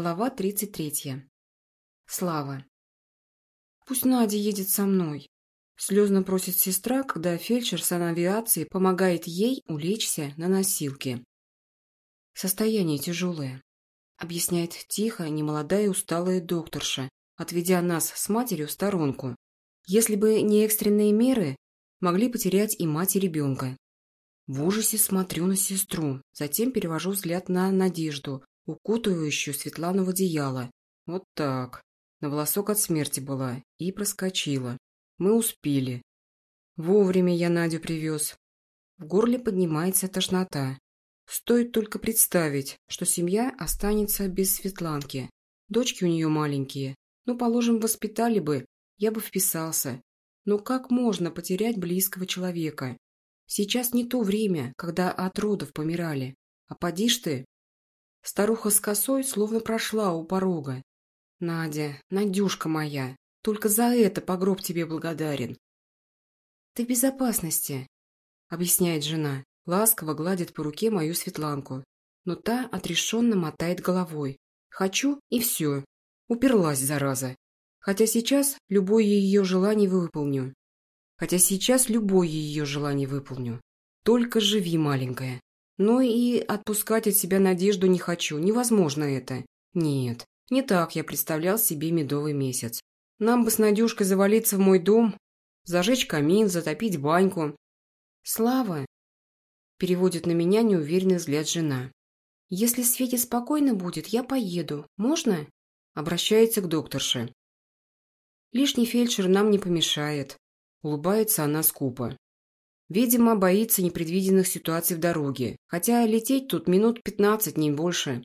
Глава 33. Слава. «Пусть Надя едет со мной», – слезно просит сестра, когда фельдшер санавиации помогает ей улечься на носилке. «Состояние тяжелое», – объясняет тихо немолодая усталая докторша, отведя нас с матерью в сторонку. «Если бы не экстренные меры, могли потерять и мать, и ребенка». В ужасе смотрю на сестру, затем перевожу взгляд на Надежду, укутывающую Светлану в одеяло. Вот так. На волосок от смерти была. И проскочила. Мы успели. Вовремя я Надю привез. В горле поднимается тошнота. Стоит только представить, что семья останется без Светланки. Дочки у нее маленькие. Ну, положим, воспитали бы, я бы вписался. Но как можно потерять близкого человека? Сейчас не то время, когда от родов помирали. А поди ж ты, Старуха с косой словно прошла у порога. «Надя, Надюшка моя, только за это погроб тебе благодарен». «Ты в безопасности», — объясняет жена, ласково гладит по руке мою Светланку. Но та отрешенно мотает головой. «Хочу, и все». Уперлась, зараза. Хотя сейчас любое ее желание выполню. Хотя сейчас любое ее желание выполню. Только живи, маленькая. Но и отпускать от себя надежду не хочу, невозможно это. Нет, не так я представлял себе медовый месяц. Нам бы с Надюшкой завалиться в мой дом, зажечь камин, затопить баньку. Слава, переводит на меня неуверенный взгляд жена. Если Свете спокойно будет, я поеду. Можно? Обращается к докторше. Лишний фельдшер нам не помешает. Улыбается она скупо. Видимо, боится непредвиденных ситуаций в дороге, хотя лететь тут минут пятнадцать, не больше.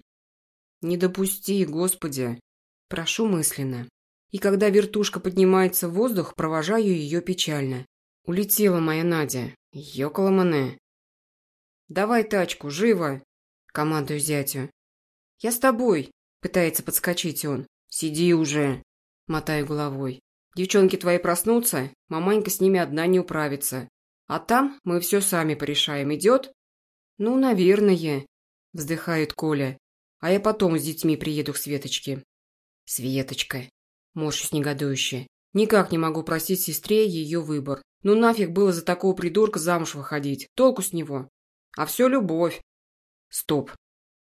Не допусти, Господи. Прошу мысленно. И когда вертушка поднимается в воздух, провожаю ее печально. Улетела моя Надя. Ёкаламане. «Давай тачку, живо!» – командую зятю. «Я с тобой!» – пытается подскочить он. «Сиди уже!» – мотаю головой. «Девчонки твои проснутся, маманька с ними одна не управится. А там мы все сами порешаем. Идет? Ну, наверное, вздыхает Коля. А я потом с детьми приеду к Светочке. Светочка. Морщусь негодующе. Никак не могу простить сестре ее выбор. Ну нафиг было за такого придурка замуж выходить. Толку с него. А все любовь. Стоп.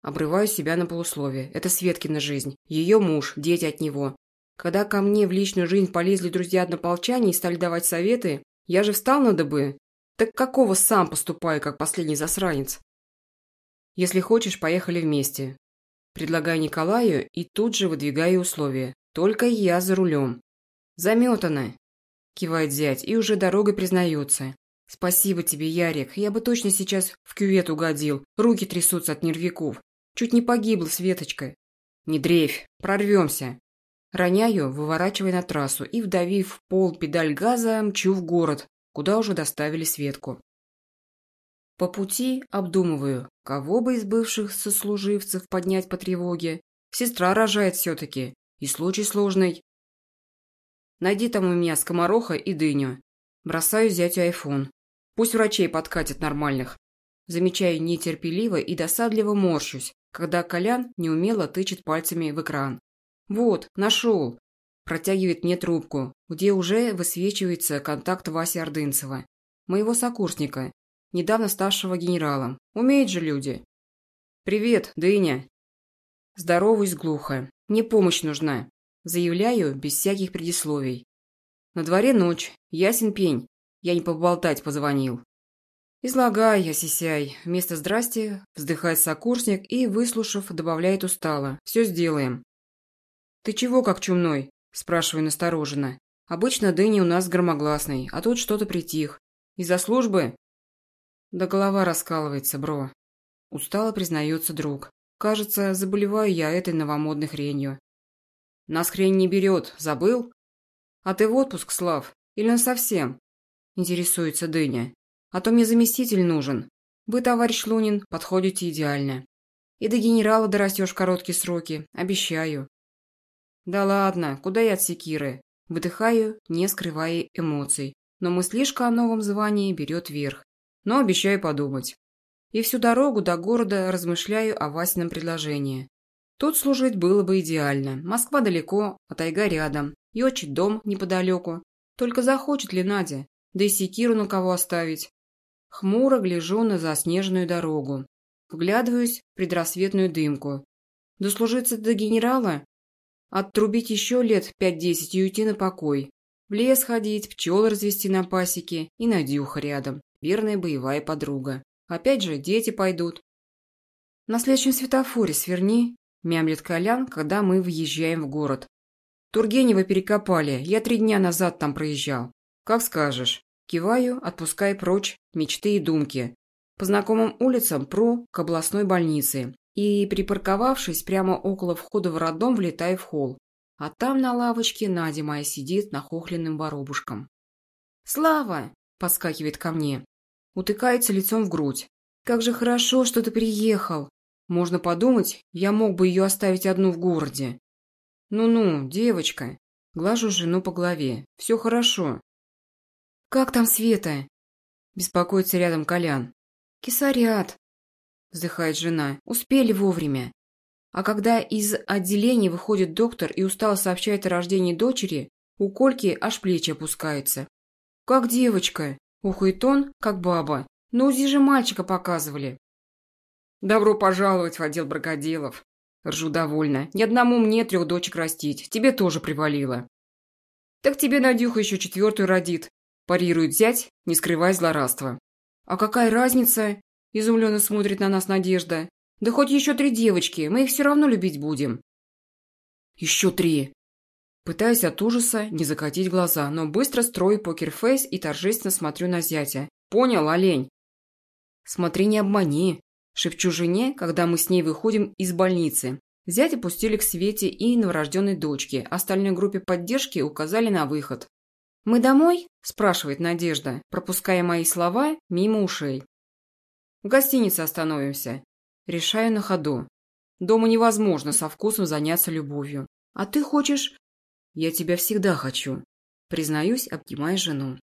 Обрываю себя на полусловие. Это Светкина жизнь. Ее муж, дети от него. Когда ко мне в личную жизнь полезли друзья-однополчане и стали давать советы, я же встал на дыбы, так какого сам поступаю, как последний засранец? Если хочешь, поехали вместе. Предлагаю Николаю и тут же выдвигаю условия. Только я за рулем. Заметано. Кивает зять и уже дорогой признается. Спасибо тебе, Ярик. Я бы точно сейчас в кювет угодил. Руки трясутся от нервяков. Чуть не погибла Светочка. Не дрейфь, прорвемся. Роняю, выворачивая на трассу и, вдавив в пол педаль газа, мчу в город, куда уже доставили Светку. По пути обдумываю, кого бы из бывших сослуживцев поднять по тревоге. Сестра рожает все-таки, и случай сложный. Найди там у меня скомороха и дыню. Бросаю зятю айфон. Пусть врачей подкатят нормальных. Замечаю нетерпеливо и досадливо морщусь, когда Колян неумело тычет пальцами в экран. «Вот, нашел. Протягивает мне трубку, где уже высвечивается контакт Васи Ордынцева, моего сокурсника, недавно ставшего генералом. Умеют же люди. «Привет, Дыня!» Здороваюсь глухо. Мне помощь нужна. Заявляю без всяких предисловий. На дворе ночь, ясен пень. Я не поболтать позвонил. Излагай, осисяй. Вместо «здрасте» вздыхает сокурсник и, выслушав, добавляет устало. Все сделаем. Ты чего как чумной? Спрашиваю настороженно. Обычно Дэнни у нас громогласный, а тут что-то притих. Из-за службы? Да голова раскалывается, бро. Устало признается друг. Кажется, заболеваю я этой новомодной хренью. Нас хрень не берет, забыл? А ты в отпуск, Слав? Или на совсем? Интересуется Дыня. А то мне заместитель нужен. Вы, товарищ Лунин, подходите идеально. И до генерала дорастешь короткие сроки, обещаю. Да ладно, куда я от секиры? Выдыхаю, не скрывая эмоций. Но мыслишка о новом звании берет верх. Но обещаю подумать. И всю дорогу до города размышляю о Васином предложении. Тут служить было бы идеально. Москва далеко, а тайга рядом. И отчий дом неподалеку. Только захочет ли Надя? Да и секиру на кого оставить? Хмуро гляжу на заснеженную дорогу. Вглядываюсь в предрассветную дымку. Дослужиться до генерала? Оттрубить еще лет пять-десять и уйти на покой. В лес ходить, пчел развести на пасеке и Надюха рядом. Верная боевая подруга. Опять же, дети пойдут. На следующем светофоре сверни, мямлет Колян, когда мы въезжаем в город. Тургенева перекопали, я три дня назад там проезжал. Как скажешь. Киваю, отпуская прочь мечты и думки. По знакомым улицам пру к областной больнице. И, припарковавшись прямо около входа в роддом, влетаю в холл. А там на лавочке Надя моя сидит нахохленным воробушком. «Слава!» – подскакивает ко мне. Утыкается лицом в грудь. «Как же хорошо, что ты приехал! Можно подумать, я мог бы ее оставить одну в городе. Ну-ну, девочка!» Глажу жену по голове. «Все хорошо. «Как там Света?» Беспокоится рядом Колян. «Кисарят», вздыхает жена. «Успели вовремя». А когда из отделения выходит доктор и устало сообщает о рождении дочери, у Кольки аж плечи опускаются. «Как девочка?» – ухает он, как баба. «На УЗИ же мальчика показывали». «Добро пожаловать в отдел бракоделов!» Ржу довольно. «Ни одному мне трех дочек растить. Тебе тоже привалило». «Так тебе Надюха еще четвертую родит парирует зять, не скрывая злорадства. «А какая разница?» – изумленно смотрит на нас Надежда. «Да хоть еще три девочки, мы их все равно любить будем». «Еще три!» Пытаюсь от ужаса не закатить глаза, но быстро строю покерфейс и торжественно смотрю на зятя. «Понял, олень?» «Смотри, не обмани!» – шепчу жене, когда мы с ней выходим из больницы. Зятя пустили к Свете и новорожденной дочке, остальной группе поддержки указали на выход. «Мы домой?» – спрашивает Надежда, пропуская мои слова мимо ушей. «В гостинице остановимся». Решаю на ходу. Дома невозможно со вкусом заняться любовью. А ты хочешь... Я тебя всегда хочу. Признаюсь, обнимая жену.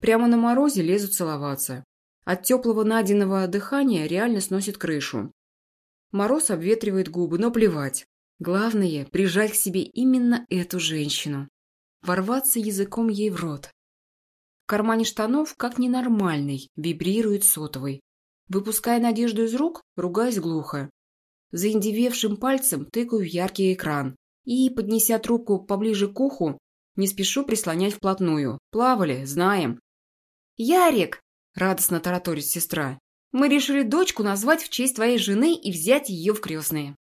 Прямо на морозе лезу целоваться. От теплого Надиного дыхания реально сносит крышу. Мороз обветривает губы, но плевать. Главное – прижать к себе именно эту женщину ворваться языком ей в рот. В кармане штанов, как ненормальный, вибрирует сотовый. Выпуская надежду из рук, ругаясь глухо. Заиндевевшим пальцем тыкаю в яркий экран и, поднеся трубку поближе к уху, не спешу прислонять вплотную. Плавали, знаем. «Ярик!» – радостно тараторит сестра. «Мы решили дочку назвать в честь твоей жены и взять ее в крестные».